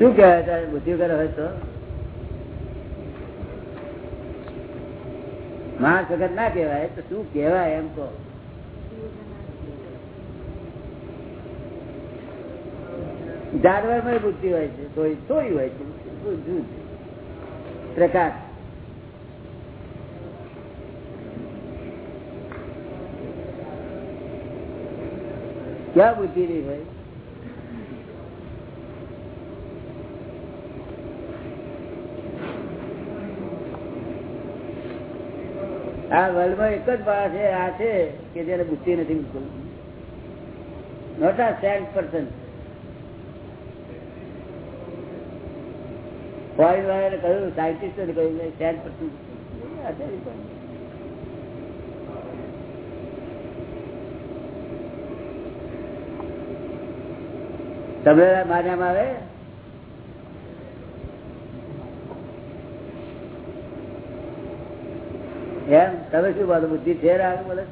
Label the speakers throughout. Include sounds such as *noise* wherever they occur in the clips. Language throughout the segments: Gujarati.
Speaker 1: શું કહેવાય તારે બુદ્ધિ વગર હોય તો? માણસ વગર ના કહેવાય, તો શું કહેવાય એમ કહો? જાનવરમાં બુદ્ધિ હોય છે, તો થોડી હોય છે પ્રકાશ. ક્યાં બુદ્ધિ નહીં હોય? આ વર્લ્ડમાં એક જ માણસ છે, આ છે કે જેને બુદ્ધિ નથી બિલકુલ નોટ આ સેન્ટ પર્સન ફોરેન વાળાને કહ્યું સાયન્ટિસ્ટોને કહ્યું સેન્ટ પર્સન તમે માન્યામાં આવે? એમ? તમે શું બોલો બુદ્ધિ છે રાગ બોલે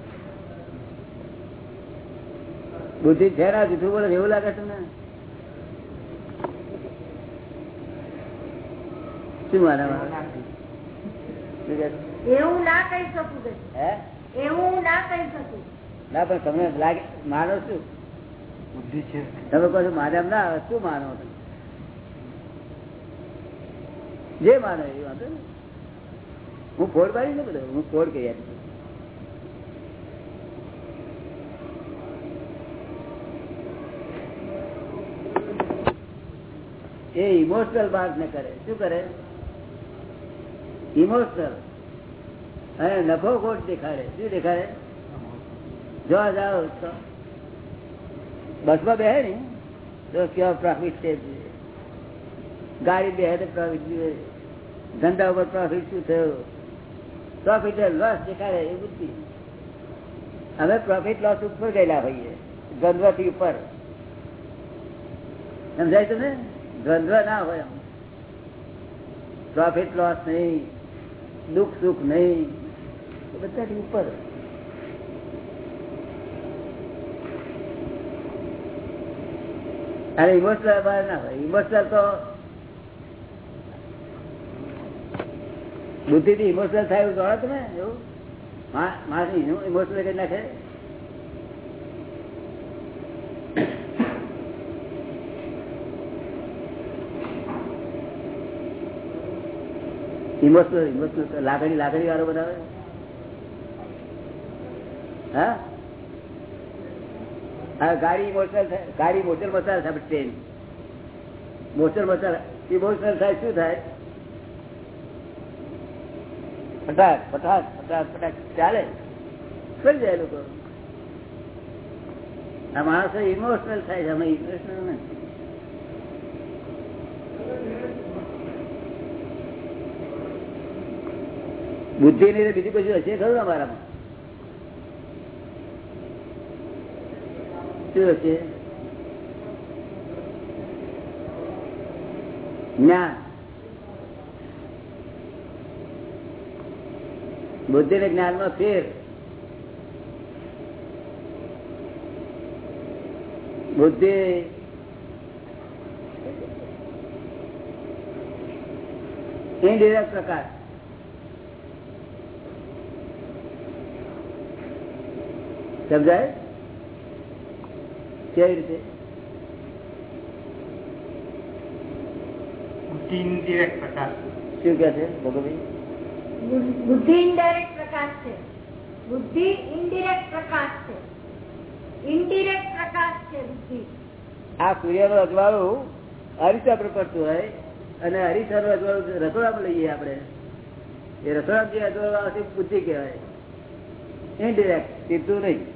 Speaker 1: બુદ્ધિ છે ના જૂઠું બોલે એવું લાગે તમને? શું
Speaker 2: એવું ના કહી શકું
Speaker 1: હે?
Speaker 2: એવું ના કહી શકું.
Speaker 1: ના પણ તમને લાગે માનો શું?
Speaker 3: બુદ્ધિ છે.
Speaker 1: તમે કહો મારે એમ ના આવે શું માનો? જે માનો એ વાંધો નહીં. હું ફોડ પાડી ને બધો? હું ફોડ કરી આપી એ ઇમોશનલ વાત ને કરે. શું કરે? ઇમોશનલ અને નફો ખોટ દેખાડે. શું દેખાડે? જો જાઓ તો. બસમાં બેહે ને? તો કેવા પ્રોફિટ છે? ગાડી બેહે તો પ્રોફિટ ધંધા ઉપર પ્રોફિટ શું થયો? પ્રોફિટ લોસ દેખાડે એ બુદ્ધિ. અમે પ્રોફિટ લોસ ઉપર ગયેલા હોઈએ, દ્વંદ્વથી ઉપર. સમજાય તમે દ્વંદ્વ ના હોય પ્રોફિટ લોસ નહીં, દુઃખ સુખ નહીં બધાથી ઉપર. અને ઇમોશનલ ના હોય. ઇમોશનલ તો બુદ્ધિ થી ઇમોશનલ થાય એવું જોડો તમે? એવું? માણસ ઇમોશનલ કરી નાખે? ઇમોશનલ ઇમોશનલ લાગણી લાગણી વાળો બનાવે? હા? હા, ગાડી ઇમોશનલ ગાડી મોટર મસાલ થાય ટ્રેન મોટર મસાલ ઇમોશનલ થાય, શું થાય? ફટાક ફટાક ફટાક ફટાક ચાલે? કરી જાય લોકો? આ માણસો ઇમોશનલ થાય છે અમે ઇમોશનલ નથી. બુદ્ધિ ની બીજી કશું હશે ખરું અમારામાં? શું હશે? જ્ઞાન. બુદ્ધિ ને જ્ઞાનમાં ફેર બુદ્ધિ ઇનડિરેક્ટ પ્રકાર. સમજાય? કેવી રીતે?
Speaker 3: બુદ્ધિ ઇનડિરેક્ટ પ્રકાશ
Speaker 1: શું કે છે ભગવતી?
Speaker 2: બુદ્ધિ ઇનડાયરેક્ટ પ્રકાશ છે. બુદ્ધિ ઇનડિરેક્ટ પ્રકાશ છે. ઇનડિરેક્ટ પ્રકાશ છે બુદ્ધિ.
Speaker 1: આ સૂર્યનું અજવાળું અરીસા પર પડતું હોય અને અરીસા નું અજવાળું રસોડામાં લઈએ આપણે, એ રસોડા જે અજવાળું આવે બુદ્ધિ કહેવાય. ઇનડિરેક્ટ સીધું નહીં.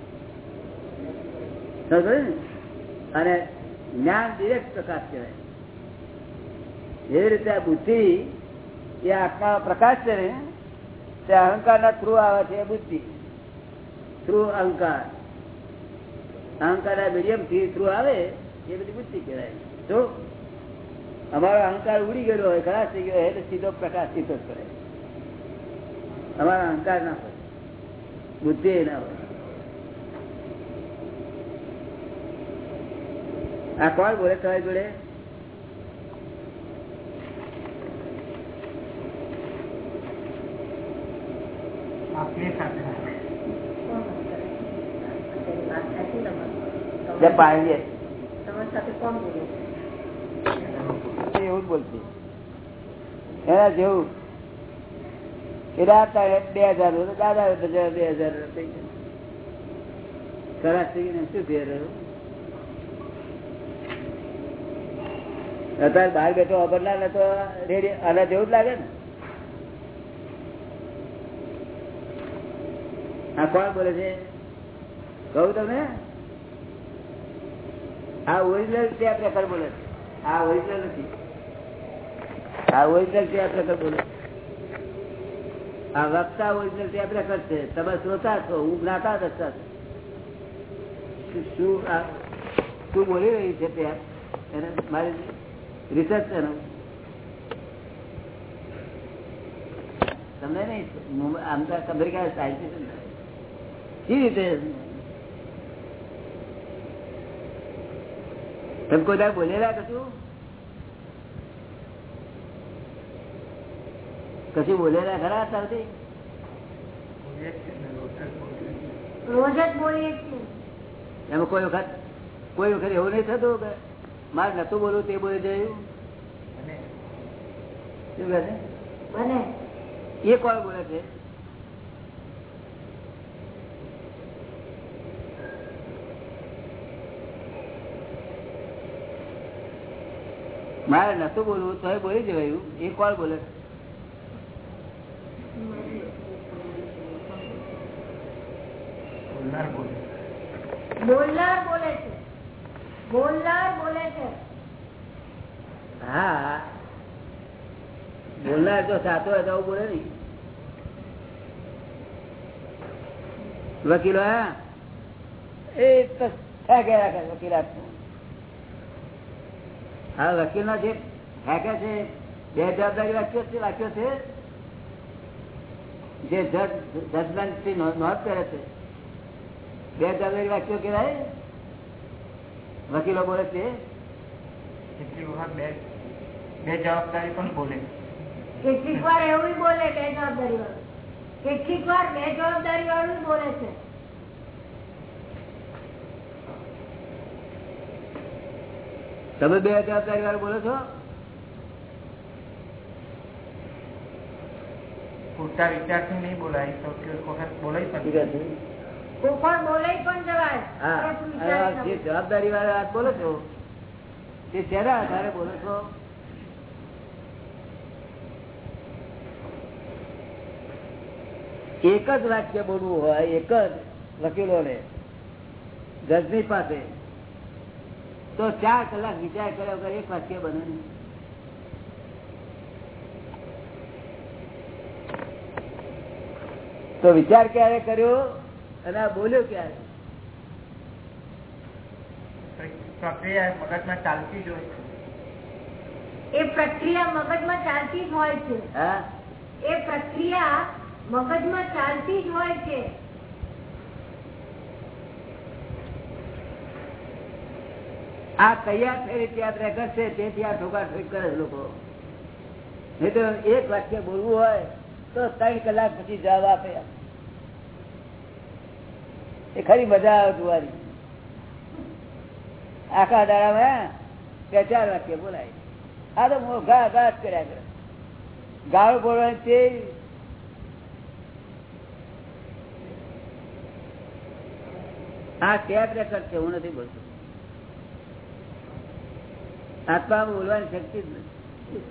Speaker 1: અને જ્ઞાન ડિરેક્ટ પ્રકાશ કહેવાય. એવી રીતે આ બુદ્ધિ એ આત્મા પ્રકાશ છે ને તે અહંકાર ના થ્રુ આવે છે બુદ્ધિ. થ્રુ અહંકાર. અહંકાર ના મીડિયમથી થ્રુ આવે, એ બધી બુદ્ધિ કહેવાય. જો અમારો અહંકાર ઉડી ગયેલો હોય, ખરાશ થઈ ગયો એટલે સીધો પ્રકાશ સીધો જ કરે. અમારો અહંકાર ના હોય. બુદ્ધિ ના હોય. આ કોણ બોલે તમારી જોડે
Speaker 3: આપની સાથે
Speaker 2: અત્યારની વાત સાચી તમારી.
Speaker 1: જેમ પાણી
Speaker 2: તમારી સાથે કોણ બોલે છે
Speaker 1: એવું જ બોલતી એના જેવું. બે હજાર દાદા બધા બે હજાર થઈ ગયા. ખરાબ થઈ શું રહ્યું? અત્યારે બહાર બેઠો અબરનાર ને તો રેડી આના જેવું જ લાગે ને? આ કોણ બોલે છે? કહું તમે આ ઓરિજિનલ ટેપ પ્રકાર બોલે છે? આ ઓરિજિનલ નથી. આ ઓરિજિનલ ટેપ પ્રકાર બોલે આ વક્તા ઓરિજિનલ ટેપ પ્રકાર છે? તમે શ્રોતા છો, હું જ્ઞાતા દસતા શું- આ શું બોલી રહી છે ત્યાં એને મારી રિસર્ચ છે તમને નહીં? તો અમેરિકા સાયન્ટિસ્ટ રીતે તમે કોઈ દાડે બોલેલા કશું? કશું બોલેલા ખરા
Speaker 3: રોજ જ બોલીએ છીએ.
Speaker 1: એમાં કોઈ વખત કોઈ વખત એવું નહીં થતું કે મારે નતું બોલવું તે બોલી જયું શું કહે છે?
Speaker 2: બને.
Speaker 1: એ કોણ બોલે છે? મારે નતું બોલવું તો બોલી જવાયું. એ કોણ બોલે. છે?
Speaker 3: બોલે.
Speaker 2: છે. બોલનાર બોલે છે.
Speaker 1: હા. બોલનાર તો સાચો હોય તો આવું બોલે નઈ. વકીલો હા? એ તો ફેંકે રાખે વકીલાત. હા વકીલ નો જે ફેંકે છે બે જવાબદારી વાક્યો છે વાક્યો છે? જે જજ જજમેન્ટથી નોંધ કરે છે. બે જવાબદારી વાક્યો કહેવાય? વકીલો બોલે છે?
Speaker 3: બે બે જવાબદારી પણ બોલે.
Speaker 2: કેટલીક વાર એવું બોલે બે જવાબદારી વાળું. કેટલીક વાર બે જવાબદારી વાળું બોલે છે.
Speaker 1: તમે બે જવાબદારી વાળું બોલો છો?
Speaker 3: વિચારથી નહીં બોલાય તો વખત
Speaker 2: પણ
Speaker 1: જે જવાબદારી વાળા વાત બોલો છો તે શેના આધારે બોલો છો? એક જ વાક્ય બોલવું હોય એક જ વકીલોને જજની પાસે. તો ચાર કલાક વિચાર કર્યો વગર એક વાક્ય બને નહીં. તો વિચાર ક્યારે કર્યો? અને આ બોલ્યો ક્યારે?
Speaker 3: પ્રક્રિયા મગજમાં ચાલતી જ હોય છે.
Speaker 2: એ પ્રક્રિયા મગજમાં ચાલતી જ હોય છે. એ પ્રક્રિયા મગજમાં ચાલતી જ હોય છે.
Speaker 1: આ તૈયાર થયેલી ત્યાં રેકર્ડ છે તેથી આ ઠોકા ઠોક કરે છે લોકો. નહીં તો એક વાક્ય બોલવું હોય, તો ત્રણ કલાક પછી જવાબ આપે. એ ખરી મજા આવે જોવાની. આખા દાડામાં બે ચાર વાક્ય બોલાય. આ તો મોઘા ઘા જ કર્યા કરે. ગાળો બોલવાની તે આ ટેપ રેકર્ડ છે હું નથી બોલતો. આત્મા બોલવાની શક્તિ જ નથી.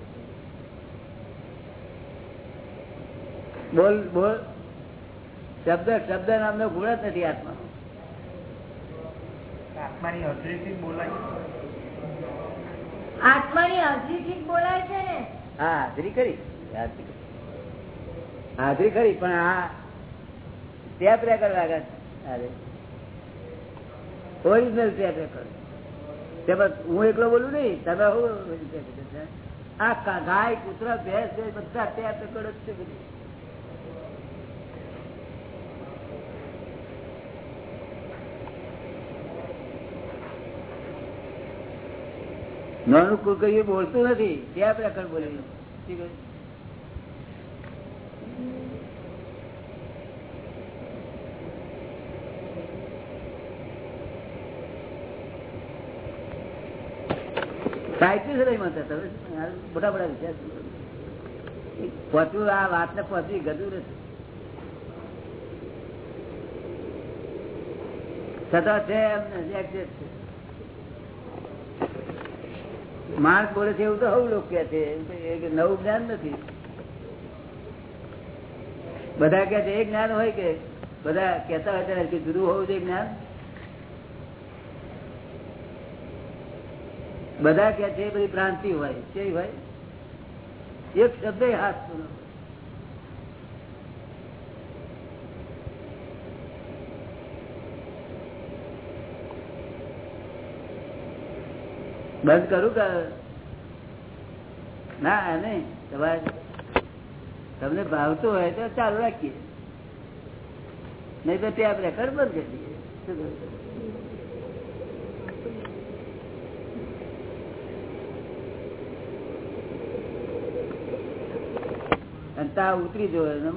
Speaker 1: બોલ બોલ. શબ્દ શબ્દ નામનો ગુણ જ નથી આત્મા.
Speaker 3: આત્માની હાજરીથી બોલાય.
Speaker 2: આત્માની હાજરીથી બોલાય છે ને?
Speaker 1: હા હાજરી કરી હાજરી કરી. હાજરી કરી પણ આ ટેપ રેકર્ડ લાગે છે ઓરિજિનલ ટેપ રેકર્ડ તેમાં હું એકલો બોલું નહીં, તમે આ ગાય, કૂતરા, ભેંસ બધા ત્યાં રેકર્ડ જ છે બધું. નાનું કુકરીયું બોલતું નથી ત્યાં રેકર્ડ બોલી સાહિત્ય છે છે છે. માણસ બોલે છે એવું તો હવું લોકો કે છે નવું જ્ઞાન નથી. બધા કે છે, એ જ્ઞાન હોય કે, બધા કેતા હોય ત્યારે ગુરુ હોવું જોઈએ જ્ઞાન. બધા કે છે બધી ભ્રાંતિ હોય. કે હોય? એક શબ્દ હાથ બંધ કરું કે? ના એને તમારે તમને ભાવતું હોય તો ચાલુ રાખીએ. નહીં તો ત્યાં રેકર્ડ બંધ કરી દઈએ. શું અને તા ઉતરી જોવે ને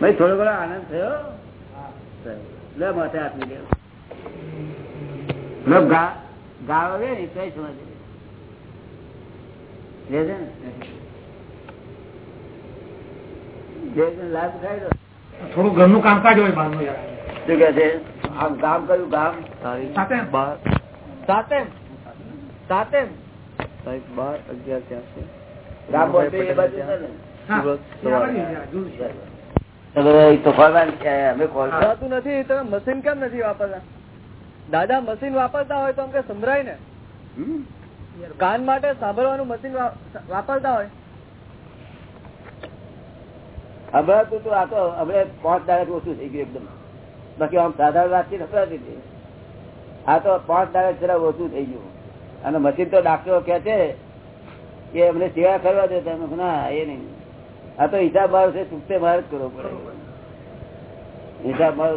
Speaker 1: ભાઈ, થોડો ઘણો આનંદ થયો? લે, માથે દે લો ગા રે ને કઈ સમજ? ને? જે
Speaker 3: થોડું ઘરનું કામકાજ હોય
Speaker 1: શું કે છે? આમ ગામ કયું ગામ
Speaker 4: સાતેમ સાતેમ સાહેબ બાર. અગિયાર
Speaker 1: ગામ
Speaker 4: મશીન કેમ નથી વાપરતા? દાદા મશીન વાપરતા હોય તો સંભળાય ને?
Speaker 1: હમ?
Speaker 4: કાન માટે સાંભળવાનું મશીન વાપરતા હોય?
Speaker 1: હમણાં હતું તું આ તો હવે પાંચ દાડા ઓછું થઈ ગયું એકદમ? બાકી આમ સાધારણ વાતચીત હમણાં હતી આ તો પાંચ દાડા જરા ઓછું થઈ ગયું. અને મશીન તો ડાક્ટરો કે છે કે અમને સેવા કરવા દે. તમે ના એ નહીં. આ તો હિસાબ ભાવ છે ચૂકતે મારે જ કરવો પડે. હિસાબ ભાવ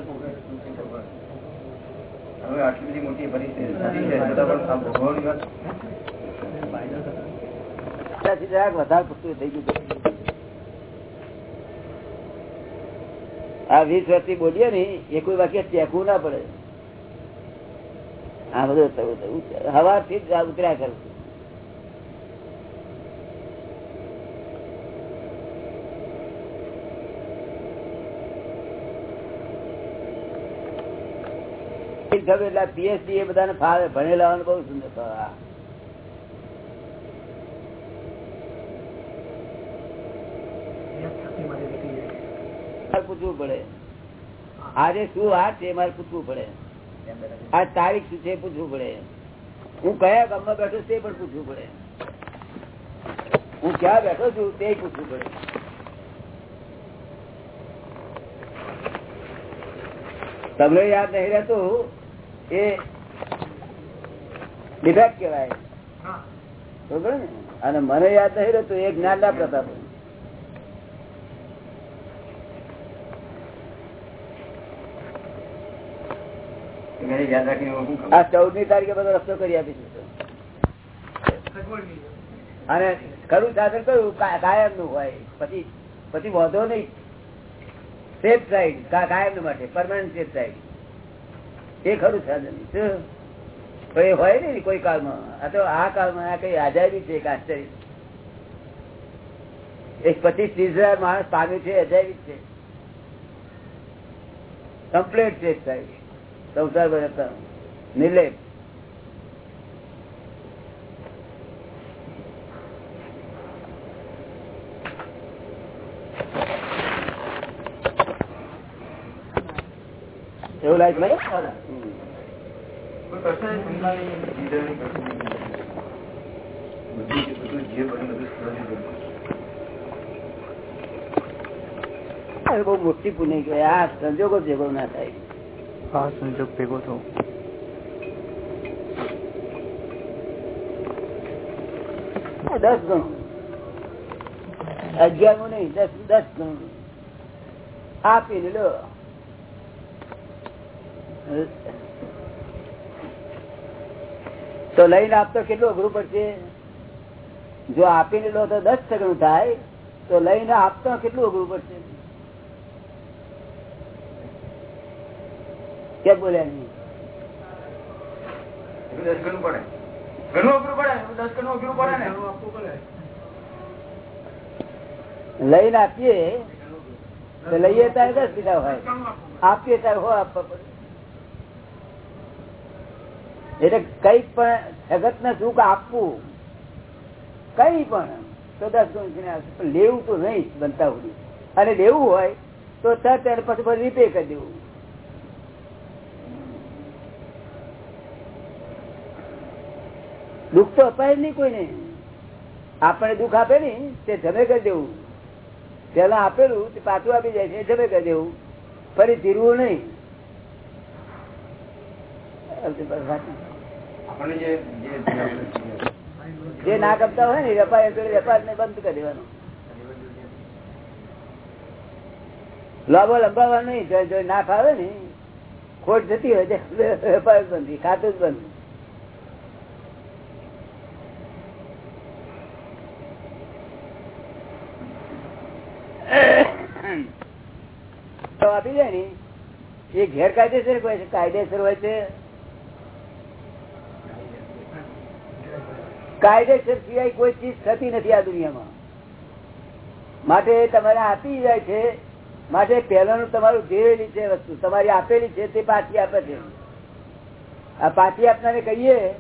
Speaker 5: હવે આટલી બધી મોટી પરિસ્થિતિ
Speaker 1: વધારે પૂરતું થઈ ગયું આ વીસ વર્ષથી બોલીએ ને, એ કોઈ વાક્ય ચેકવું ના પડે. આ બધું થયું થયું હવાથી જ ઉતર્યા કરું એટલે એ બધાને ફાવે, ભણેલા બહુ સુંદર ફાવે. મારે પૂછવું પડે. આજે શું વાત છે મારે પૂછવું પડે. આ તારીખ શું છે પૂછવું પડે. હું કયા ગામમાં બેઠો તે પણ પૂછવું પડે. હું ક્યાં બેઠો છું તે પૂછવું પડે. તમને યાદ નહીં રહેતું એ ડિફેક્ટ કહેવાય. બરોબર ને? અને મને યાદ નહીં રહેતું એ જ્ઞાન ના પ્રતાપ
Speaker 5: એને યાદ રાખીને હું શું કરું?
Speaker 1: આ ચૌદની તારીખે બધો રસ્તો કરી આપીશું અને ખરું સાધન કયું કાયમનું હોય. પછી પછી વધો નહીં. સેફ સાઈડ કાયમ માટે. પરમાનન્ટ સેફ સાઈડ એ ખરું સાધન શું? એ હોય ને કોઈ કાળમાં. આ તો આ કાળમાં આ કઈ આઝાદી છે એક આશ્ચર્ય. એક પચીસ ત્રીસ હજાર માણસ પામ્યું છે અજાયબી છે. કમ્પ્લેટ સેફ સાઈડ સંસાર બધા નિર્લેપ એવું લાગે બહુ મોટી પુણ્ય કહેવાય. આ સંજોગો જેવો ના થાય.
Speaker 4: આ સંજોગ ભેગો થયો
Speaker 1: દસ ગણું. અગિયારમું નહીં, દસ દસ ગણું. આપીને લો. તો લઈને આપતો કેટલું અઘરું પડશે જો આપીને લો તો દસ ટકનું થાય, તો લઈને આપતો કેટલું અઘરું પડશે કેમ બોલ્યા નહીં?
Speaker 5: દસ ગણું પડે. ઘણું અઘરું પડે દસ ગણું અઘરું પડે ને.
Speaker 1: લઈને આપીએ તો લઈએ ત્યારે દસ કીધા હોય. આપીએ ત્યારે હો આપવા પડે. એટલે કઈ પણ જગત ને સુખ આપવું કઈ પણ તો દસ ગુણ છે પણ લેવું તો નહીં બનતા સુધી. અને લેવું હોય તો તરત પછી રીપે કરી દેવું. દુઃખ તો અપાય નહીં કોઈને. આપણે દુઃખ આપે ને તે જમે કરી દેવું. પેલા આપેલું તે પાછું આપી જાય છે જમે કરી દેવું. ફરી ધીરવું નહીં.
Speaker 5: જે
Speaker 1: ના કપતા હોય ને વેપાર વેપાર ને બંધ કરી દેવાનો. લાભો લંબાવવા નહીં. ના ફાવે ને ખોટ જતી હોય વેપાર બંધ ખાતું જ બંધ તો આપી જાય ને, એ ગેરકાયદેસર હોય છે? કાયદેસર હોય છે કાયદેસર સિવાય કોઈ ચીજ થતી નથી આ દુનિયામાં. માટે તમારે આપી જાય છે, માટે પહેલાનું તમારું જેવેલી છે વસ્તુ. તમારી આપેલી છે તે પાછી આપે છે. આ પાછી આપનારે કહીએ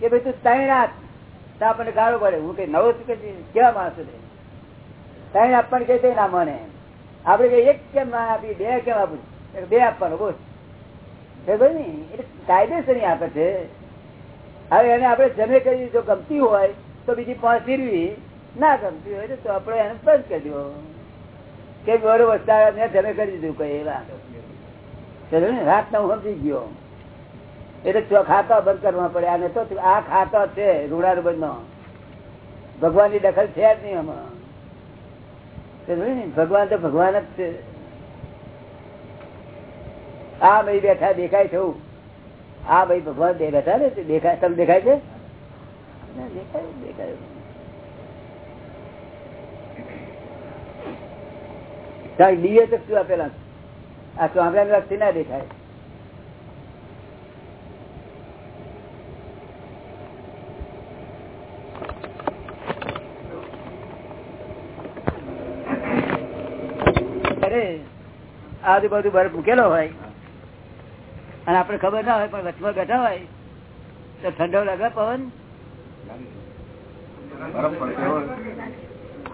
Speaker 1: કે ભાઈ તું ત્રણ આપ. તો આપણને ગાળો પડે. હું કઈ નવો કેવા માણસો ત્રણ આપવાનું કે ના મને. આપડે એક કેમ ના આપી, બે કેમ આપું? બે આપવાનું, બોલ. એટલે કાયદેસર આપે છે. હવે એને આપણે જમે કરી જો ગમતી હોય, તો બીજી પાંચ ના ગમતી હોય તો આપણે એને બંધ કરી દો. કે બરોબર વસ્તા જમે કરી દીધું કઈ એવા. રાત ના? સમજી ગયો. એટલે ખાતા બંધ કરવા પડે. આને તો આ ખાતો છે ઋણાનુબંધ નો ભગવાનની દખલ છે જ નહીં આમાં. ભગવાન તો ભગવાન જ છે આ ભાઈ બેઠા દેખાય છે. આ ભાઈ ભગવાન બેઠા ને દેખાય તમે દેખાય છે દેખાય દેખાય દિવ્ય ચક્ષુ આપેલા. આ ચોંપડા લક્ષી ના દેખાય આજુબાજુ બરફ મૂકેલો હોય અને આપડે ખબર ના હોય પણ વચમાં બેઠા હોય તો ઠંડો લાગે પવન.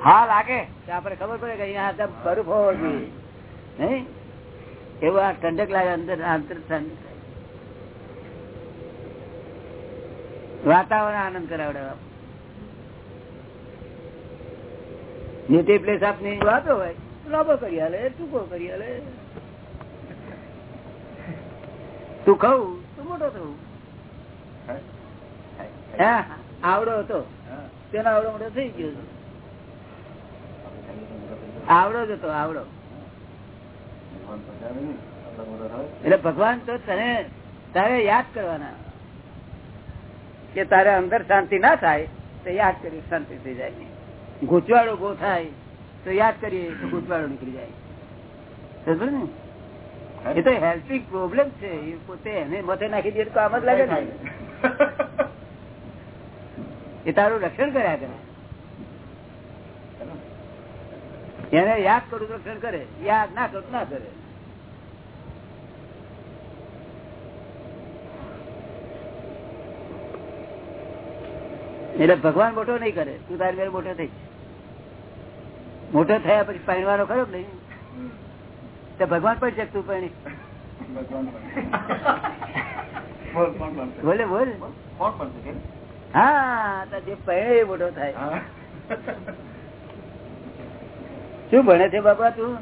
Speaker 1: હા લાગે. આપડે ખબર પડે કે અહીંયા બરફ હોવો જોઈએ નહીં? એવું આ ઠંડક લાગે અંદર અંતર ઠંડક વાતાવરણ આનંદ કરાવડે નીતિ પ્લેસ આપની વાતો હોય. લાંબો કરી હાલે ટૂંકો કરી હાલે. તું કહું? તું મોટો થવું આવડો હતો. તેનો આવડો મોટો થઈ ગયો આવડો જ હતો આવડો. એટલે ભગવાન તો તને તારે યાદ કરવાના. કે તારે અંદર શાંતિ ના થાય તો યાદ કરી શાંતિ થઈ જાય ગૂંચવાડો ગો થાય તો યાદ કરીએ તો ગૂંચવાડો નીકળી જાય. સમજ ને? એ તો હેલ્પિંગ પ્રોબ્લેમ છે. એ પોતે એને મથે નાખી દે તો આમ જ લાગે ને. એ તારું રક્ષણ કર્યા કરે. એને યાદ કરું રક્ષણ કરે. યાદ ના કરું ના કરે. એટલે ભગવાન મોટો નહીં કરે. તું તારી મોટો થઈ મોટો થયા પછી પહેરવાનો ખરો નહીં? ભગવાન પણ છે તું પહેણી
Speaker 5: ભગવાન પણ. બોલ?
Speaker 1: બોલે? હા જે પહેણે એ મોટો થાય શું ભણે છે બાપા તું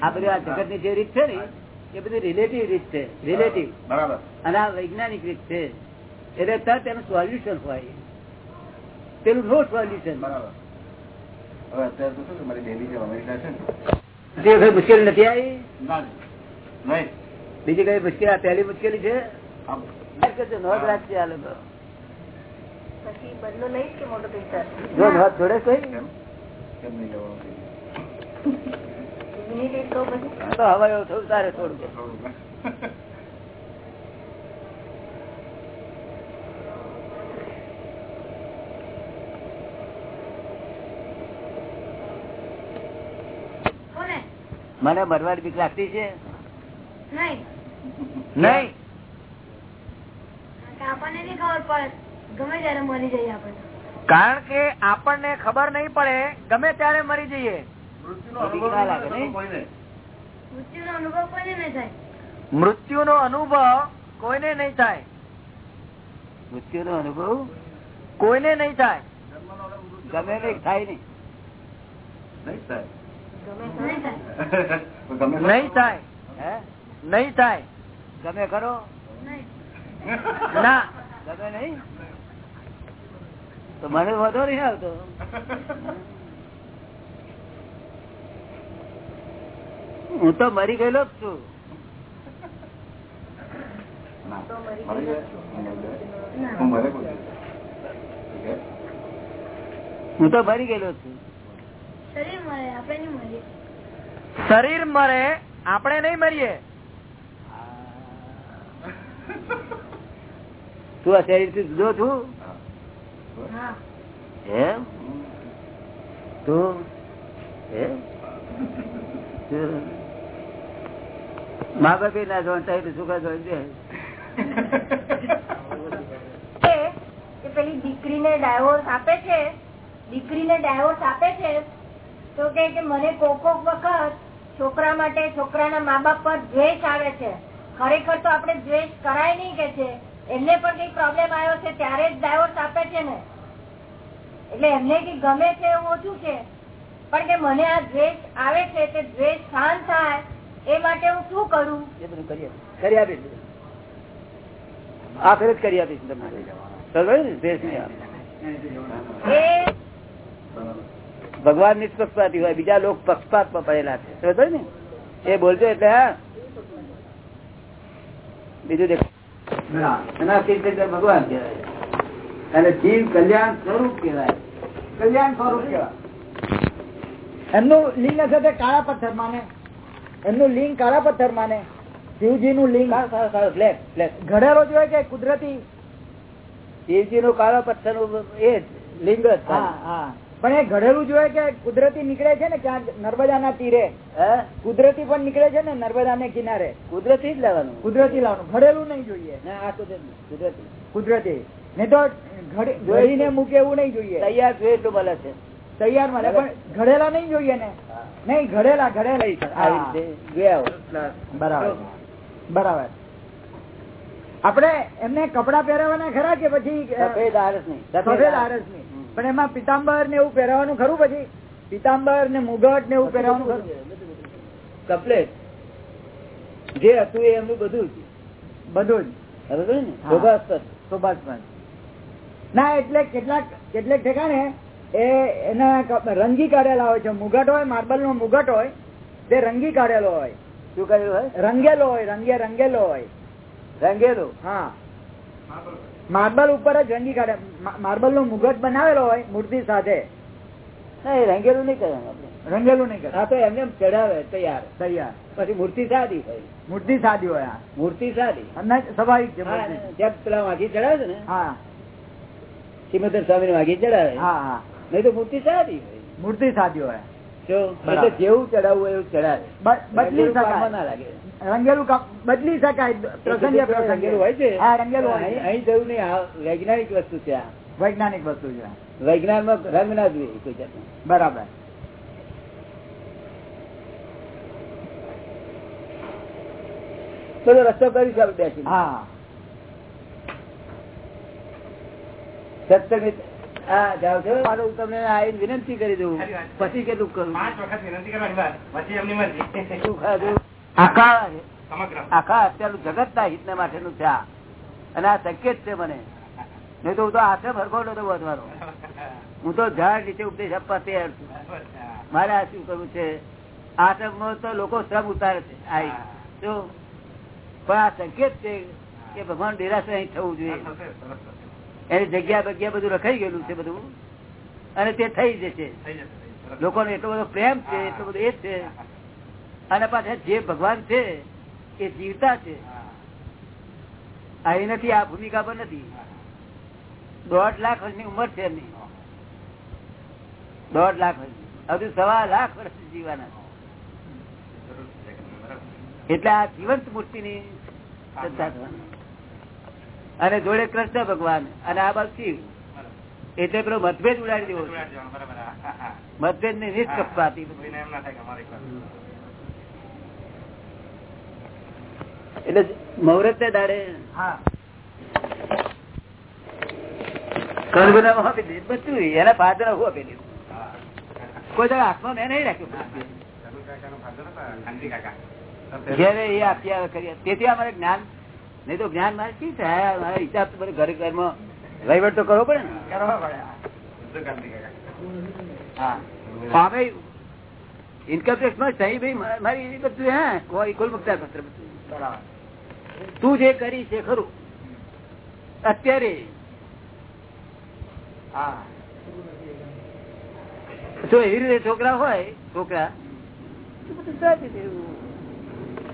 Speaker 1: આ બધી આ જગતની જે રીત છે ને, એ બધી રિલેટિવ રીત છે રિલેટિવ
Speaker 5: બરાબર
Speaker 1: અને આ વૈજ્ઞાનિક રીત છે એટલે તરત એનું સોલ્યુશન હોય પેલું નો સોલ્યુશન
Speaker 5: બરાબર હવે અત્યારે તો શું મારી બેબી છે અમેરિકા છે ને
Speaker 1: જે કઈ મુશ્કેલી નથી આવી? બીજી કઈ મુશ્કેલી? પેલી પહેલી મુશ્કેલી છે? નોંધ રાખજે આ લોકો. જો હાથ જોડે કઈ?
Speaker 2: તો
Speaker 1: તો હવે થોડું તારે થોડું
Speaker 5: થોડું
Speaker 2: કોને
Speaker 1: મને મરવાની બીક લાગતી છે?
Speaker 2: નહીં.
Speaker 1: નહીં?
Speaker 2: કે આપણને નહીં ખબર પડે. ગમે ત્યારે મરી જઈએ આપણે
Speaker 4: કારણ કે આપણને ખબર નહીં પડે ગમે ત્યારે મરી જઈએ.
Speaker 1: મૃત્યુ ના
Speaker 2: અનુભવ કોઈને નહીં થાય.
Speaker 4: મૃત્યુનો અનુભવ કોઈને નહીં થાય.
Speaker 1: મૃત્યુનો અનુભવ
Speaker 4: કોઈને નહીં થાય.
Speaker 1: ગમે નહીં થાય નહીં.
Speaker 5: નહીં થાય.
Speaker 2: નહીં થાય.
Speaker 4: નહીં થાય.
Speaker 1: હે?
Speaker 4: નહીં થાય.
Speaker 1: ગમે ખરો?
Speaker 4: ના.
Speaker 1: ગમે નહીં? તો મને વધો નહીં આવતો. હું તો મરી ગયેલો જ છું?
Speaker 5: હું
Speaker 1: તો મરી ગયેલો છું.
Speaker 2: શરીર મરે આપણે નહીં મરીએ.
Speaker 1: તું આ શરીરથી જુદો છું? એમ તું. મા બાપે ના જોઈ
Speaker 2: પેલી દીકરીને ડાયવોર્સ આપે છે? દીકરીને ડાયવોર્સ આપે છે? તો કે મને કોક કોક વખત છોકરા માટે છોકરાના મા બાપ પર દ્વેષ આવે છે. ખરેખર તો આપણે દ્વેષ કરાય નહીં કે છે. એમને પણ કઈ પ્રોબ્લેમ આવ્યો છે ત્યારે જ ડાયવર્સ આપે છે ને. એટલે એમને કઈ ગમે છે એવું ઓછું છે. પણ કે મને આ દ્વેષ આવે છે તે દ્વેષ શાંત થાય એ માટે હું શું કરું?
Speaker 1: એ બધું કરી આપીશ. કરી આપીશ આ જ કરી આપીશ તમને. દ્વેષ નહીં આવે. ભગવાન નિષ્પક્ષપાતી હોય બીજા લોકો પક્ષપાતમાં પડેલા છે. ને? એ બોલજો એટલે હા? બીજું દેખ. ભગવાન કહેવાય. અને જીવ કલ્યાણ સ્વરૂપ કહેવાય. કલ્યાણ સ્વરૂપ કહેવાય.
Speaker 6: એમનું લિંગ હશે કાળા પથ્થર માને. એમનું લિંગ કાળા પથ્થર માને. શિવજી નું લિંગ. ઘડેલો જોઈએ કે કુદરતી?
Speaker 1: શિવજી નું કાળા પથ્થરનું એ જ લિંગ જ.
Speaker 6: હા હા. પણ એ ઘડેલું જોઈએ કે કુદરતી નીકળે છે ને ક્યાંક નર્મદાના તીરે. કુદરતી પણ નીકળે છે ને નર્મદાને કિનારે.
Speaker 1: કુદરતી જ લેવાનું.
Speaker 6: કુદરતી લાવવાનું. ઘડેલું નહીં જોઈએ.
Speaker 1: કુદરતી. કુદરતી.
Speaker 6: નહીં તો ઘડીને મૂકે એવું નહીં જોઈએ.
Speaker 1: તૈયાર જોઈએ એટલું મળે છે.
Speaker 6: તૈયાર મળે પણ ઘડેલા નહીં જોઈએ ને. નહીં ઘડેલા ઘડેલા.
Speaker 1: જોયા.
Speaker 6: બરાબર. બરાબર. આપણે એમને કપડા પહેરાવાના ખરા કે પછી
Speaker 1: સફેદ આરસ નહીં
Speaker 6: સફેદ આરસની પણ એમાં પિતાંબર ને એવું પહેરવાનું ખરું પછી? પિતાંબર ને મુગટ ને એવું પહેરવાનું ખરું?
Speaker 1: કપલેટ. જે હતું એ એમનું બધું જ.
Speaker 6: બધું જ.
Speaker 1: ને?
Speaker 6: એટલે કેટલાક કેટલાક ઠેકાણે એ એના રંગી કાઢેલા હોય છે. મુગટ હોય માર્બલ નો મુગટ હોય તે રંગી કાઢેલો હોય.
Speaker 1: શું કર્યું હોય?
Speaker 6: રંગેલો હોય રંગે રંગેલો હોય.
Speaker 1: રંગેલું?
Speaker 6: હા. માર્બલ ઉપર જ રંગી કાઢે. માર્બલ નો મુગટ બનાવેલો હોય મૂર્તિ સાથે.
Speaker 1: રંગેલું નહીં કરે
Speaker 6: રંગેલું નહીં કરે
Speaker 1: હા તો એમને ચડાવે તૈયાર.
Speaker 6: તૈયાર.
Speaker 1: પછી મૂર્તિ સાદી હોય.
Speaker 6: મૂર્તિ સાદી હોય
Speaker 1: મૂર્તિ સાદી.
Speaker 6: અને સ્વાભાવિક છે
Speaker 1: જેમ પેલા વાઘી ચડાવે છે ને
Speaker 6: હા.
Speaker 1: સિમંદર સ્વામી ની વાઘી ચડાવે
Speaker 6: હા હા.
Speaker 1: નહીં તો મૂર્તિ સાદી હોય.
Speaker 6: મૂર્તિ સાદી હોય.
Speaker 1: જેવું ચડાવવું એવું ચડાવે
Speaker 6: બદલી
Speaker 1: ના લાગે.
Speaker 6: રંગેલું બદલી શકાય પ્રસંગે પ્રસંગે.
Speaker 1: રંગેલું હોય છે.
Speaker 6: હા રંગેલું
Speaker 1: અહીં. જવું નહીં આ વૈજ્ઞાનિક વસ્તુ છે આ.
Speaker 6: વૈજ્ઞાનિક વસ્તુ છે.
Speaker 1: વૈજ્ઞાનમાં રંગ ના જોઈએ કોઈ
Speaker 6: બરાબર.
Speaker 1: બધો રસ્તો કરીશું આપણે બેસી
Speaker 6: હા.
Speaker 1: સત્સંગ તમને આવીને વિનંતી કરી દઉં. પછી કે કેટલું કરું.
Speaker 3: પાંચ વખત વિનંતી કરવાની પછી એમની મરજી.
Speaker 1: આખા આખા અત્યારનું જગત ના હિત માટેનું છે અને આ સંકેત છે મને. નહીં તો હું તો હાથે ભરખો નતો વધવાનો હું તો ઝાડ નીચે ઉપદેશ આપવા તૈયાર છું. મારે આ શું કરવું છે? આશ્રમ તો લોકો શ્રમ ઉતારે છે. પણ આ સંકેત છે કે ભગવાન નિરાશ અહીં થવું જોઈએ. એની જગ્યા બગ્યા બધું રખાઈ ગયેલું છે બધું. અને તે થઈ જશે. લોકોને એટલો બધો પ્રેમ છે એટલો બધો એ જ છે. અને પાછા જે ભગવાન છે એ જીવતા છે. અહીં નથી આ ભૂમિકા પર નથી. દોઢ લાખ વર્ષની ઉંમર છે એમની. દોઢ લાખ વર્ષ હજુ સવા લાખ વર્ષ
Speaker 5: બરાબર.
Speaker 1: એટલે આ જીવંત મૂર્તિની ની અને જોડે કૃષ્ણ ભગવાન અને આ બાજુ શિવ. એટલે પેલો મતભેદ ઉડાડી દેવો
Speaker 5: જવાનું.
Speaker 1: મતભેદની રીત
Speaker 5: કોઈને એમ ના થાય કે અમારે એકવાર.
Speaker 1: એટલે મુહૂર્ત ને દાડે
Speaker 6: હા
Speaker 1: કર્મનામું આપી દીધું. બધું એના ફાધર હું આપી દીધું. કોઈ જગ્યા હાથમાં મેં નહીં રાખ્યું.
Speaker 5: રઘુ કાકાનો father હતા, ખાનજી કાકા.
Speaker 1: ઘેરે એ આપ્યા કર્યા તેથી અમારે જ્ઞાન નહીં તો જ્ઞાન મારે શી થાય? મારે હિસાબ તો ઘરે ઘરમાં વહીવટ તો કરવો પડે ને.
Speaker 6: કરવા પડે.
Speaker 1: હા. અમે ઇન્કમ ટેક્સમાં સહી ભાઈ મારી બધું હે. કોઈ કુલ મુક્તા પત્ર બધું.
Speaker 6: બરાબર.
Speaker 1: તું જે કરી છે ખરું. અત્યારે
Speaker 6: હા.
Speaker 1: જો એવી રીતે છોકરા હોય છોકરા.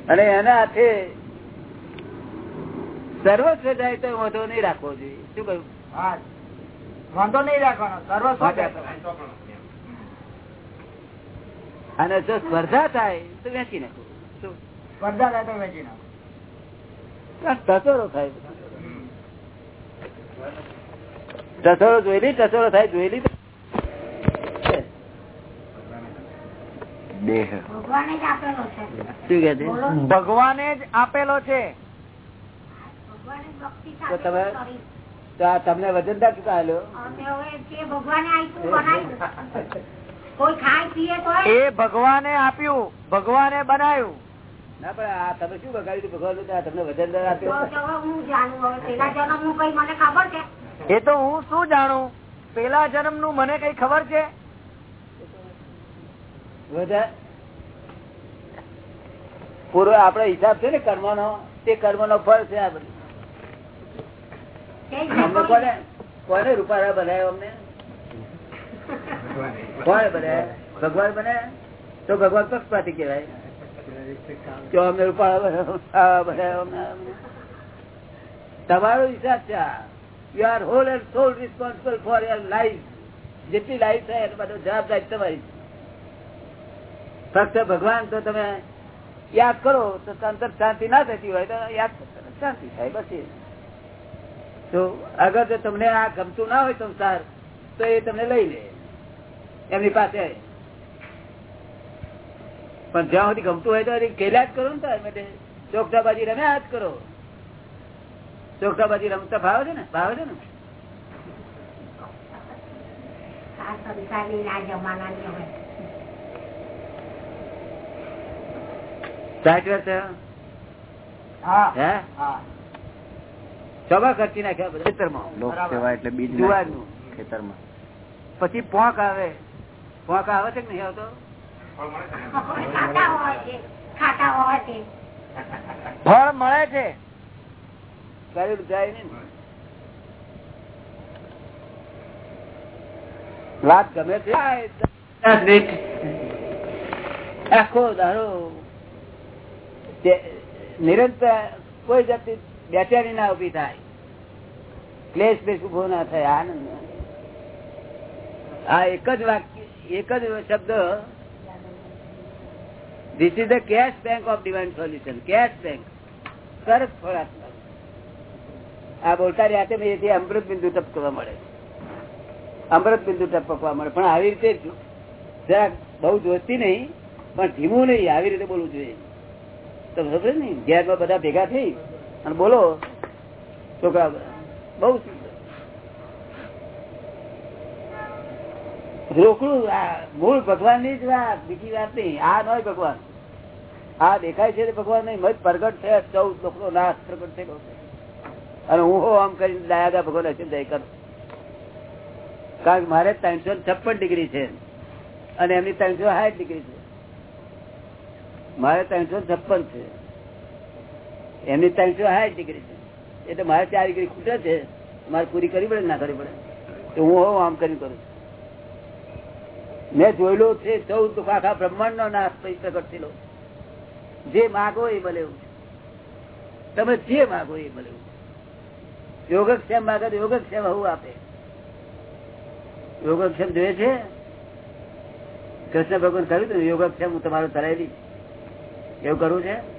Speaker 1: અને એના હાથે સર્વસ્વ જાય તો વાંધો નહીં રાખવો જોઈએ. શું કહ્યું?
Speaker 6: હા. વાંધો નહીં રાખવાનો. સર્વસ્વ.
Speaker 1: અને જો સ્પર્ધા થાય તો વેચી નાખો. શું?
Speaker 6: સ્પર્ધા થાય તો વેચી નાખો.
Speaker 1: ટસોરો થાય ટસોરો જોયેલી ટસોરો થાય જોયેલી
Speaker 2: ભગવાને જ આપેલો છે.
Speaker 1: તમને વજનદાર *laughs*
Speaker 2: ખાય પીએ તો
Speaker 6: એ ભગવાને આપ્યું ભગવાને બનાવ્યું.
Speaker 1: ના પણ આ તમે શું બગાડ્યું ભગવાન તમને વજન આપ્યો
Speaker 2: હું જાણું હવે પેલા જન્મ મને ખબર છે?
Speaker 6: એ તો હું શું જાણું? પેલા જન્મનું મને કઈ ખબર છે?
Speaker 1: પૂરો આપડે હિસાબ છે ને કર્મ નો તે કર્મ નો ફળ છે આ બધું. અમને કોને? કોને રૂપારા બનાવ્યો અમને? કોણ બનાવ્યા ભગવાન બનાવ્યા તો ભગવાન પક્ષપાતી કહેવાય. તમારો હિસાબ છે you are whole and sole responsible for your life જેટલી લાઈફ થાય એનો બધો જવાબદારી તમારી. ફક્ત ભગવાન તો તમે યાદ કરો તો અંતર શાંતિ ના થતી હોય તો યાદ શાંતિ થાય, બસ તો અગર જો તમને આ ગમતું ના હોય સંસાર, તો એ તમને લઈ લે. એમની પાસે પણ જ્યાં સુધી ગમતું હોય તો ખેલ્યા જ કરો ને તાર માટે. ચોકટાબાજી રમ્યા જ કરો. ચોકટાબાજી રમતા ભાવે છે ને? ભાવે છે ને? સાઠ વર્ષ
Speaker 6: હા.
Speaker 1: હે?
Speaker 6: હા.
Speaker 1: સભા ખર્ચી નાખ્યા ખેતરમાં.
Speaker 4: એટલે બીજ ખેતરમાં.
Speaker 1: પછી પોંક આવે. પોંક આવે છે કે નહીં આવતો?
Speaker 5: ફળ મળે છે?
Speaker 1: કર્યું જાય નહીં. ને. વાત ગમે છે? આખો દાડો નિરંતર કોઈ જાતિ બેચેની ના ઊભી થાય. ક્લેશ બેસ ઊભો ના થાય આનંદ આ એક જ વાક્ય એક જ શબ્દ this is the cash bank of divine solution cash bank સરસ ફળાત્મક આ બોલતા રહ્યા છે અમૃત બિંદુ ટપકવા મળે અમૃત બિંદુ ટપકવા મળે. પણ આવી રીતે જરાક બહુ જોતી નહીં, પણ ધીમું નહીં, આવી રીતે બોલવું જોઈએ. તો ખબર ને ઘેરમાં બધા ભેગા થઈ, અને બોલો છોકરા. બહુ સુંદર રોકડું મૂળ ભગવાનની જ વાત, બીજી વાત નહીં. આ નય ભગવાન. આ દેખાય છે ભગવાન નહીં મત પ્રગટ છે ચૌદ લોકો નાશ પ્રગટ થયેલો છે. અને હું હો આમ કરીને દયાદા ભગવાન હશે કરું. કારણ કે મારે ત્રણસો છપ્પન ડિગ્રી છે. અને એમની ત્રણસો સાઠ ડિગ્રી છે. મારે ત્રણસો છપ્પન છે. એમની ત્રણસો સાઠ ડિગ્રી છે. એટલે મારે ચાર ડિગ્રી ખૂટે છે. મારે પૂરી કરવી પડે ના કરવી પડે? તો હું આમ કરી કરું. મેં જોયેલું છે ચૌદ આખા બ્રહ્માંડ નો નાશ થઈ પ્રગટેલો જે માગો એ મળે. તમે જે માગો એ મળે. યોગક્ષેમ માગે તો યોગક્ષેમ હું આપે. યોગક્ષેમ જોઈએ છે? કૃષ્ણ ભગવાન કહ્યું હતું, યોગક્ષેમ હું તમારું ચલાવી એવું કરવું છે?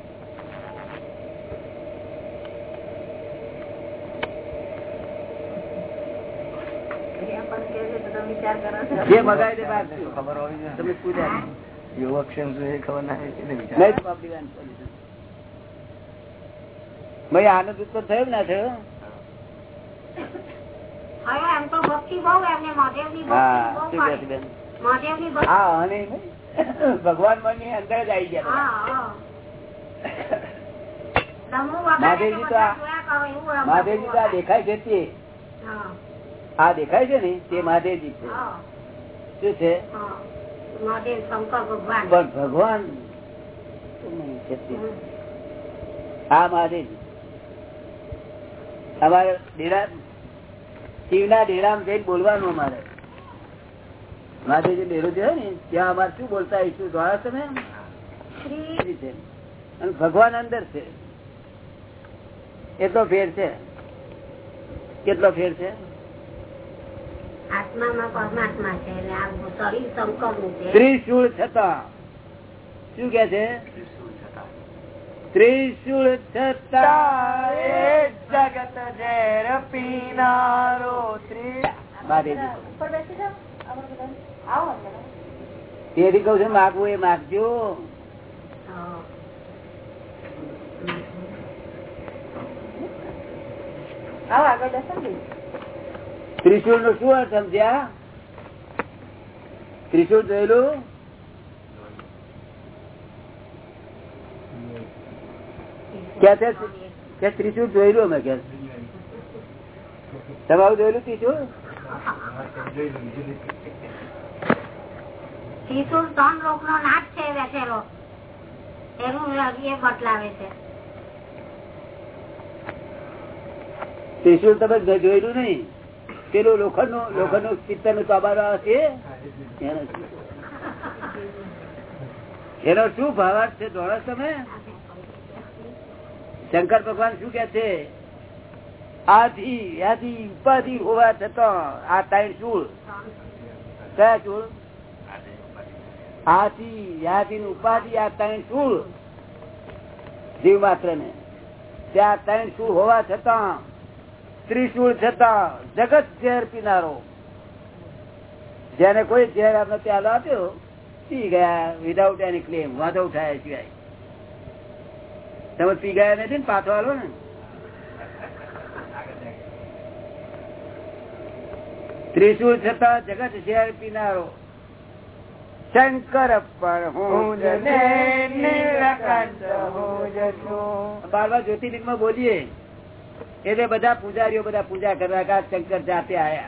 Speaker 1: જે
Speaker 5: ખબર હોવી જોઈએ.
Speaker 1: તમે
Speaker 5: ખબર ના.
Speaker 1: ભાઈ આનંદ ઉત્પન્ન થયો ના થયો. ભગવાન મનની અંદર જ આવી ગયા
Speaker 2: હા હા.
Speaker 1: મહાદેવજી
Speaker 2: તો
Speaker 1: મહાદેવજી તો આ દેખાય છે તે.
Speaker 2: હા.
Speaker 1: આ દેખાય છે ને તે મહાદેવજી છે. શું છે?
Speaker 2: ભગવાન.
Speaker 1: પણ છે. આ મહાદેવજી. અમારે ડેરા શિવના ડેરામ જઈને બોલવાનું અમારે. મહાદેવજી ડેરો હોય ને ત્યાં અમારે શું બોલતા આવીશું દ્વારા તમે? અને ભગવાન અંદર છે. એટલો ફેર છે. કેટલો ફેર છે
Speaker 2: આત્મામાં પરમાત્મા છે એટલે આ શરીર શંકરનું છે
Speaker 1: ત્રિશુળ છતાં. શું કે છે? ત્રિશુળ છતાં
Speaker 6: જગત ઝેર પીનારો
Speaker 1: તેથી કઉ છું માગવું એ માગજો.
Speaker 2: આગળ બેસો ને
Speaker 1: ત્રિશુળનું શું અર્થ સમજ્યા? ત્રિશુલ જોયેલું? કે છે? જોયેલું અમે કે? તમારું જોયેલું ત્રિશુલ
Speaker 2: ત્રિશુલ ત્રણ લોક નો નાશ છે વેચેલો. એનું એ બતલાવે છે.
Speaker 1: ત્રિશુળ તમે જોયેલું નહીં. પેલું લોખંડનું લોખંડનું પિત્તરનું કબારો છે. એનો શું? ભાવાર્થ છે? જોડો તમે. શંકર ભગવાન શું કે છે? આથી, યાથી ઉપાધિ હોવા છતાં આ ટાઈમ ચૂળ. કયા ચૂળ? આથી યાદી ઉપાધિ આ ત્રણ ચૂળ. જીવ માત્ર ને ત્યાં ત્રણ ચૂળ હોવા છતાં ત્રિશુળ છતાં જગત ઝેર પીનારો. જેને કોઈ ઝેર આપણે ત્યાં આપ્યો, પી ગયા વિધાઉટ એની ક્લેમ વાંધો ઉઠાયા સિવાય. તમે પી ગયા નથી ને પાછો ને? ત્રિશુળ છતાં જગત ઝેર પીનારો. શંકર પણ હું બાર. બારમા જ્યોતિર્લિંગમાં બોલીએ. એટલે બધા પૂજારીઓ બધા પૂજા કરવા શંકર જાતે આયા.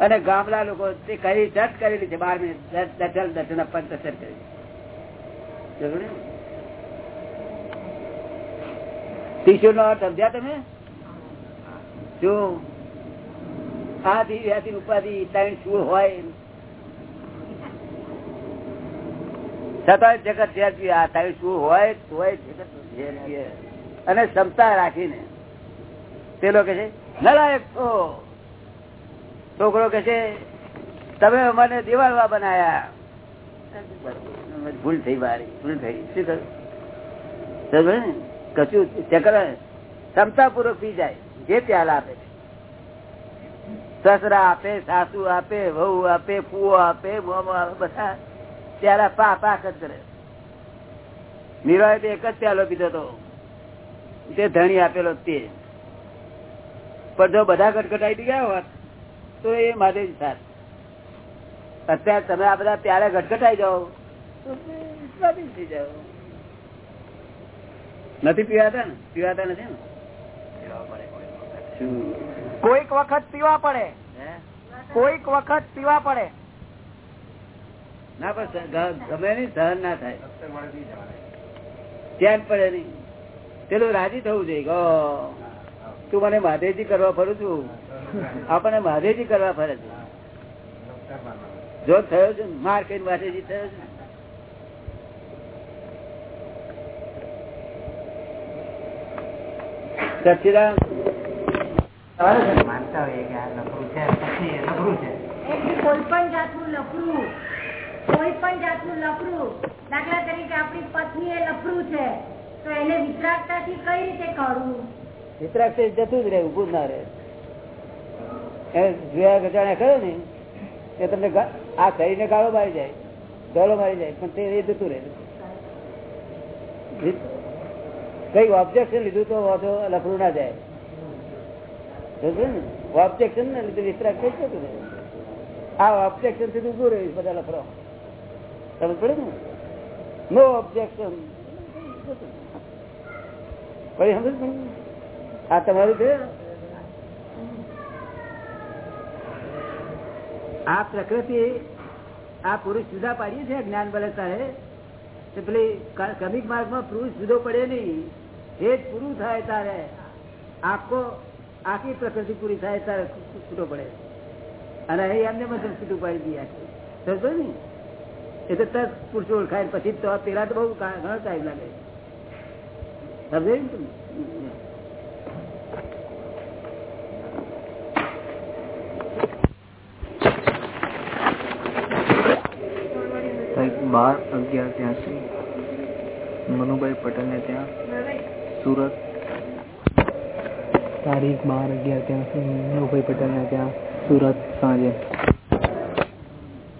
Speaker 1: અને ગામડા લોકો તે કરી ચટ કરેલી છે. બાર મિનિટ દર્શન દર્શન આપવાનું દર્શન કરી. સમજ્યું ને? ત્રિશુળ નો અર્થ સમજ્યા તમે? શું? હોય? છતાં જગત આ શું હોય. અને ક્ષમતા રાખીને. પેલો કે છે, નલાયક છો. છોકરો કે છે, તમે મને દિવાળવા બનાયા. ભૂલ થઈ મારી, ભૂલ થઈ. શું કરું સમજ્યો કશું ચક્ર ક્ષમતા પૂર્વક પી જાય, જે પ્યાલ આપે સસરા આપે, સાસુ આપે, વહુ આપે ફુઓ આપે, મોમો આપે, બધા પ્યાલા પા જ કરે. મીરાએ એક જ પ્યાલો પીધો હતો તે ધણી આપેલો તે. પણ જો બધા ગટગટાઈ ગયા હોત તો એ મારે સાથ અત્યારે તમે આ બધા ત્યારે ગટગટાઈ જાઓ થઈ જાઓ. નથી પીવાતા ને? પીવાતા નથી ને?
Speaker 6: કોઈક વખત પીવા પડે. કોઈક વખત પીવા પડે.
Speaker 1: ના પણ ગમે નહીં સહન ના થાય. ચેન પડે નઈ પેલું રાજી થવું જોઈએ તું મને મહાદેવજી કરવા ફરું છું. આપણને મહાદેવજી કરવા ફરે છે. જો થયો છે માર કઈ મહાદેવજી થયો છે સચિદાન.
Speaker 3: માનતા હોઈએ કે આ લફરું છે પછી લફરું છે.
Speaker 2: કોઈ પણ જાતનું લફરું કોઈ પણ જાતનું લફરું દાખલા તરીકે આપણી પત્ની એ લફરું છે. તો એને વિતરાગતાથી કઈ રીતે
Speaker 1: ના રહે. ને તે તમને ગાળો મારી જાય ડોલો મારી જાય, પણ તે એ જતું રહે. કઈ ઓબ્જેક્શન લીધું તો વાંધો લફડું ના જાય. ઓબ્જેક્શન ને? લીધે વિતરાગ થઈ આ ઓબ્જેક્શનથી ઉભું રહ્યું બધા લફડો સમજ પડે ને? નો ઓબ્જેક્શન સમજ આ તમારું છે? આ પ્રકૃતિ આ પુરુષ જુદા પાડીએ છે, જ્ઞાન તારે તે પેલી ક્રમિક માર્ગમાં પુરુષ જુદો પડે નહીં. એ જ પૂરું થાય તારે. આખો, આખી પ્રકૃતિ પૂરી થાય તારે છૂટો પડે. અને એ એમને મતલબ છૂટું પાડી દઈએ. સમજો ને? એ તો તરત પુરુષો ઓળખાય પછી તો પેલા તો બહુ ઘણો ટાઈમ લાગે. સમજે ને
Speaker 7: બાર અગિયાર ત્યાંસી મનુભાઈ પટેલને ત્યાં. સુરત. તારીખ બાર અગિયાર ત્યાંસી મનુભાઈ પટેલ ને ત્યાં. સુરત સાંજે.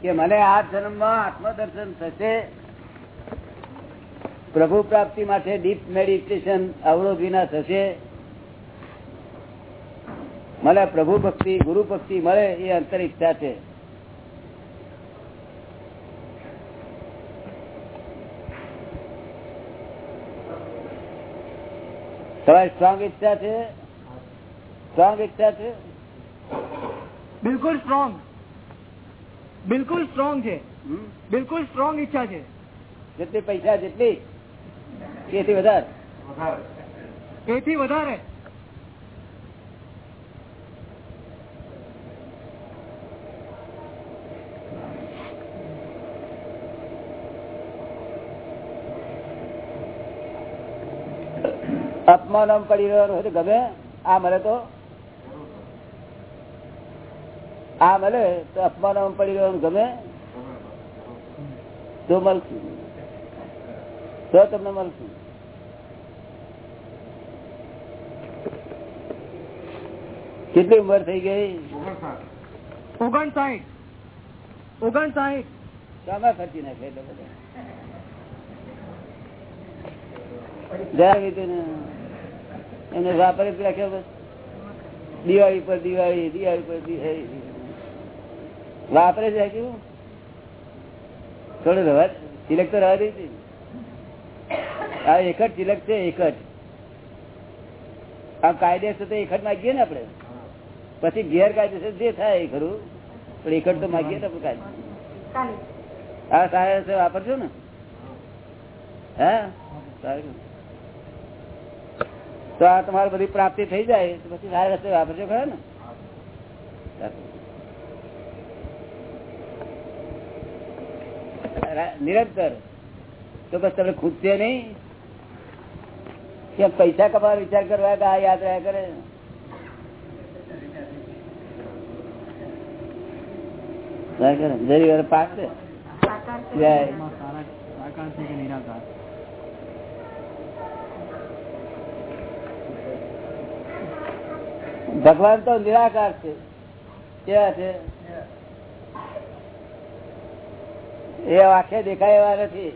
Speaker 1: કે મને આ જન્મમાં આત્મદર્શન થશે પ્રભુ પ્રાપ્તિ માટે ડીપ મેડિટેશન અવરોધ વિના થશે. મને પ્રભુ ભક્તિ ગુરુ ભક્તિ મળે એ અંતર ઈચ્છા છે. તમારી સ્ટ્રોંગ ઈચ્છા છે? સ્ટ્રોંગ ઈચ્છા છે?
Speaker 4: બિલકુલ સ્ટ્રોંગ બિલકુલ સ્ટ્રોંગ છે. બિલકુલ સ્ટ્રોંગ ઈચ્છા છે.
Speaker 1: જેટલી પૈસા જેટલી. કે વધારે?
Speaker 4: એથી વધારે?
Speaker 1: અપમાન પડી રહ્યો હોય તો ગમે. આ મળે તો? આ મળે તો અપમાન પડી રહ્યો ગમે. તો મળશું. તો તમને મળશું. કેટલી ઉંમર થઈ ગઈ?
Speaker 4: ઓગણસાઠ. ઓગણસાઠ.
Speaker 1: શામાં ખર્ચી નાખે તો કીધું વાપરે રાખ્યો બસ દિવાળી પર દિવાળી દિવાળી પર દિવાળી. વાપરે જ કેવું થોડું રવા ચિલક તો રવા દઈ આ એક જ ચિલક છે એક જ. આ કાયદેસર તો એક જ માગીએ ને આપડે પછી ગેરકાયદેસર જે થાય એ ખરું. પણ એક તો માગીએ
Speaker 2: ચાલે
Speaker 1: હા સારા રસ્તે વાપરજો ને. હા સારું. તો આ તમારી બધી પ્રાપ્તિ થઈ જાય તો પછી સારા રસ્તે વાપરજો ખરા ને. નિરંતર. તો બસ તમે ખૂટશે નહીં. કે પૈસા કમાવા વિચાર કરવા કે આ યાદ રહ્યા કરે રહ્યા કરે. જરી વાર પાક છે
Speaker 2: સાકાર છે.
Speaker 1: જય
Speaker 7: સાકાર છે કે નિરાકાર
Speaker 1: ભગવાન તો નિરાકાર છે કેવા છે એ આંખે દેખાય એવા નથી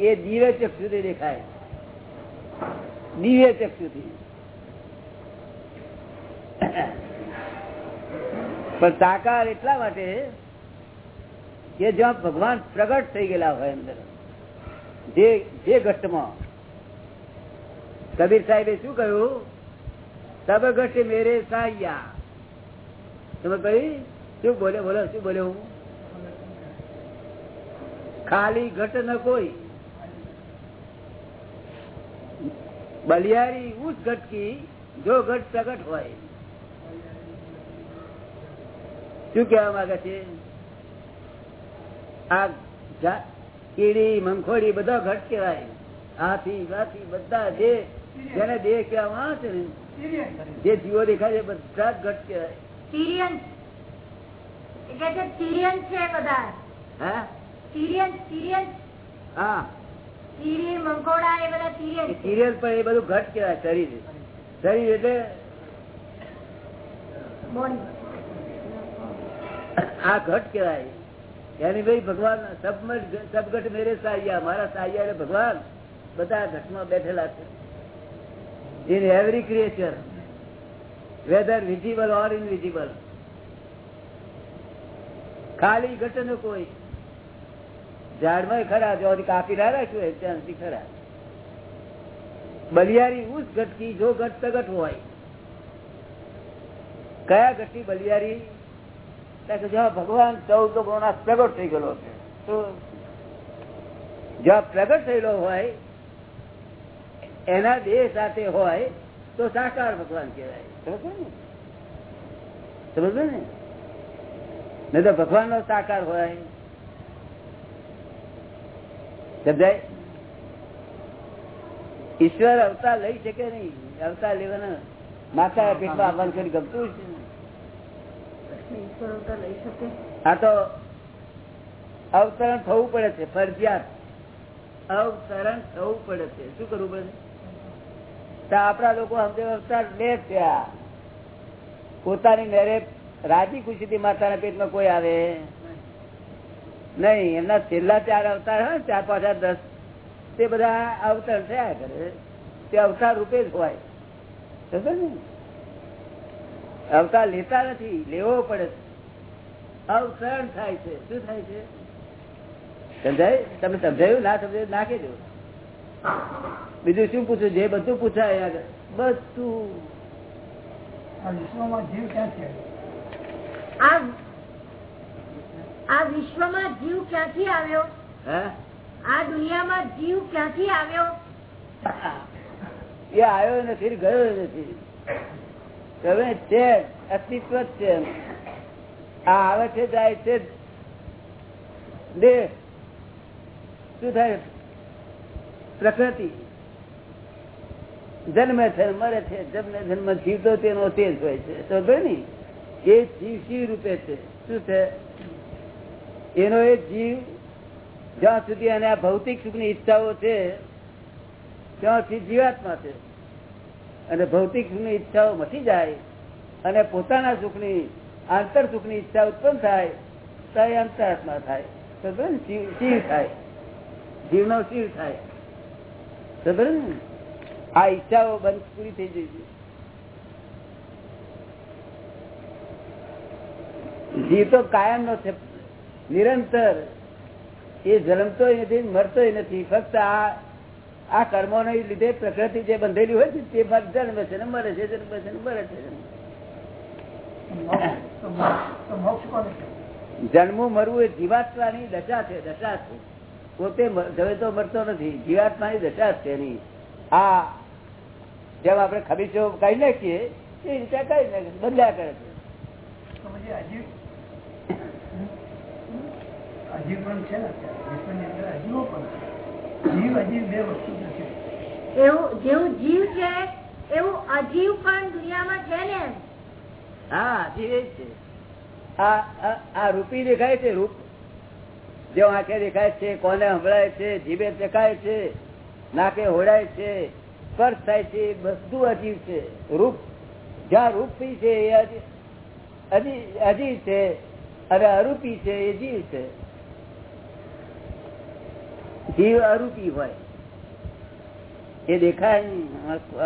Speaker 1: એ દિવ્ય ચક્ષુથી દેખાય દિવ્ય ચક્ષુથી પણ સાકાર એટલા માટે કે જ્યાં ભગવાન પ્રગટ થઈ ગયેલા હોય અંદર. જે ઘટમાં. કબીર સાહેબે શું કહ્યું? તબ ઘટ મેરે સાયા. તમે કહી શું બોલે, બોલો, શું બોલે હું? ખાલી ઘટ ન કોઈ. બલિયારી ઉસ ઘટકી જો ઘટ પ્રગટ હોય. શું કેવા માંગે છે? આ કીડી મંખોડી બધા ઘટ કેવાય હાથી વાથી બધા જે જેને દેહ કહેવામાં આવે છે ને જે જીવો દેખાય છે બધા જ ઘટ કહેવાય.
Speaker 2: તિર્યન એ કે છે તિર્યન છે બધા.
Speaker 1: હા?
Speaker 2: તિર્યન તિર્યન
Speaker 1: હા.
Speaker 2: તીરી મંકોડા એ બધા તિર્યન છે.
Speaker 1: સિરિયલ એ બધું ઘટ કહેવાય શરીર. શરીર એટલે આ ઘટ કેવાય એની ભાઈ ભગવાન સબગટ મેરે સાહિયા મારા સાહિયા એટલે ભગવાન. બધા ઘટમાં બેઠેલા છે. In every creature whether visible or invisible ખાલી ઘટનું કોઈ. ઝાડમાં ખરા, જો કાપી ના રાખ્યું હોય, ત્યાંથી ખરા. બલિયારી ઉસ ઘટકી, જો ઘટ તગટ હોય. કયા ઘટની બલિયારી? જ્યાં ભગવાન ચૌદ ગુણના પ્રગટ થઈ ગયેલો જ્યાં પ્રગટ થયેલો હોય, એના દેહ સાથે હોય, તો સાકાર ભગવાન કહેવાય. સમજો ને? નહીં તો ભગવાન નો સાકાર હોય. સમજાય? ઈશ્વર અવતાર લઈ શકે નહીં. અવતાર લેવાના માથા પેટમાં આવવાનું કરી ગમતું આ તો અવતરણ થવું પડે છે, ફરજિયાત. અવતરણ થવું પડે છે. શું કરવું પડે આપણા લોકો સમજે અવતાર લે ત્યાં પોતાની મેરે રાજી ખુશીથી માતાના પેટમાં કોઈ આવે? નહીં, એમના છેલ્લા ચાર અવતાર હોય ચાર પાંચ હજાર દસ, તે બધા અવતાર થયા કરે. તે અવતાર રૂપે જ હોય. ને? અવતાર લેતા નથી લેવો પડે. અવતરણ થાય છે. શું થાય છે? સમજાય? તમે સમજાયું? ના સમજાયું? ના કેજો બીજું શું પૂછ્યું જે બધું પૂછાય આગળ. બધું.
Speaker 2: આ આ વિશ્વમાં જીવ ક્યાંથી આવ્યો?
Speaker 1: હા?
Speaker 2: આ દુનિયામાં જીવ ક્યાંથી આવ્યો?
Speaker 1: એ આવ્યો નથી ગયો નથી. છે, અસ્તિત્વ છે. આ આવે છે, જાય છે. દેહ શું થાય? પ્રકૃતિ. જન્મે છે, મરે છે. જન્મે જન્મ જીવતો તેનો તે જ હોય છે. તો ને? એ જીવ શિવ રૂપે છે? શું છે? એનો એ જીવ જ્યાં સુધી અને આ ભૌતિક સુખની ઈચ્છાઓ છે, ત્યાંથી જીવાત્મા છે. અને ભૌતિક સુખની ઈચ્છાઓ મટી જાય અને પોતાના સુખની, આંતર સુખની ઈચ્છા ઉત્પન્ન થાય, તો એ અંતરાત્મા થાય. શિવ થાય. જીવનો શિવ થાય. ને? આ ઈચ્છાઓ બંધ પૂરી થઈ જઈ જીવ તો કાયમ નો છે. નિરંતર. એ જન્મતોય નથી મરતોય નથી. ફક્ત આ આ કર્મો ને લીધે પ્રકૃતિ જે બંધેલી હોય છે તે ફક્ત જન્મે છે ને મરે છે જન્મે ને મરે છે જન્મવું મરવું એ જીવાત્માની દશા છે દશા છે પોતે જવે તો મરતો નથી જીવાત્માની દશા છે એની આ જેમ આપણે ખબીચો કઈ નાખીએ એ રીતે કઈ નાખીએ બદલ્યા કરે છે
Speaker 6: અજીવ પણ છે ને અજીવો પણ છે. જીવ અજીવ બે વસ્તુ નથી.
Speaker 2: એવું જેવું જીવ છે એવું અજીવ પણ દુનિયામાં છે ને
Speaker 1: હા જીવે છે. આ આ- આ રૂપી દેખાય છે રૂપ. જે આંખે દેખાય છે કોને હંભળાય છે જીભે દેખાય છે નાકે હોડાય છે સ્પર્શ થાય છે બધું અજીવ છે. રૂપ જ્યાં રૂપી છે એ અજી- અજી- અજીવ છે અને અરૂપી છે એ જીવ છે. જીવ અરૂપી હોય. એ દેખાય નહીં,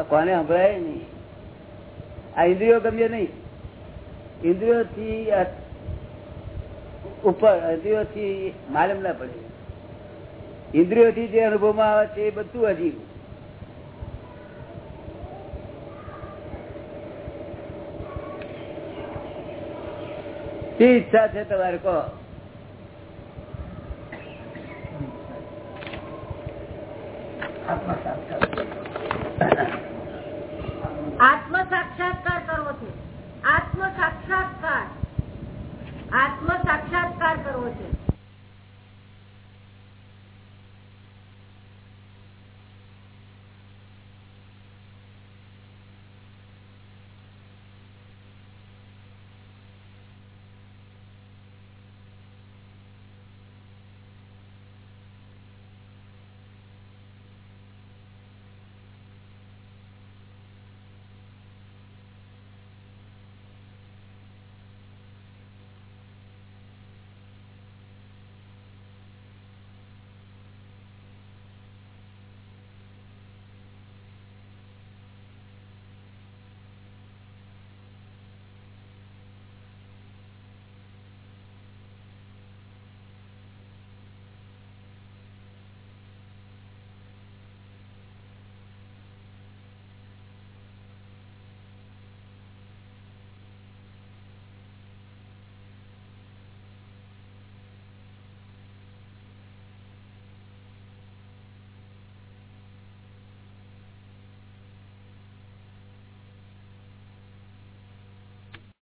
Speaker 1: કોને સંભળાય નહીં. આ ઇન્દ્રિયો ગમ્ય નહીં. ઇન્દ્રિયો થી ઉપર ઇન્દ્રિયો થી માલમ ના પડે. ઇન્દ્રિયો થી જે અનુભવમાં આવે છે એ બધું અજીવ ઈચ્છા છે તમારે કહો.
Speaker 6: આત્મા સાક્ષાત્કાર
Speaker 2: આત્મ સાક્ષાત્કાર કરવો છે આત્મ સાક્ષાત્કાર આત્મ સાક્ષાત્કાર કરવો છે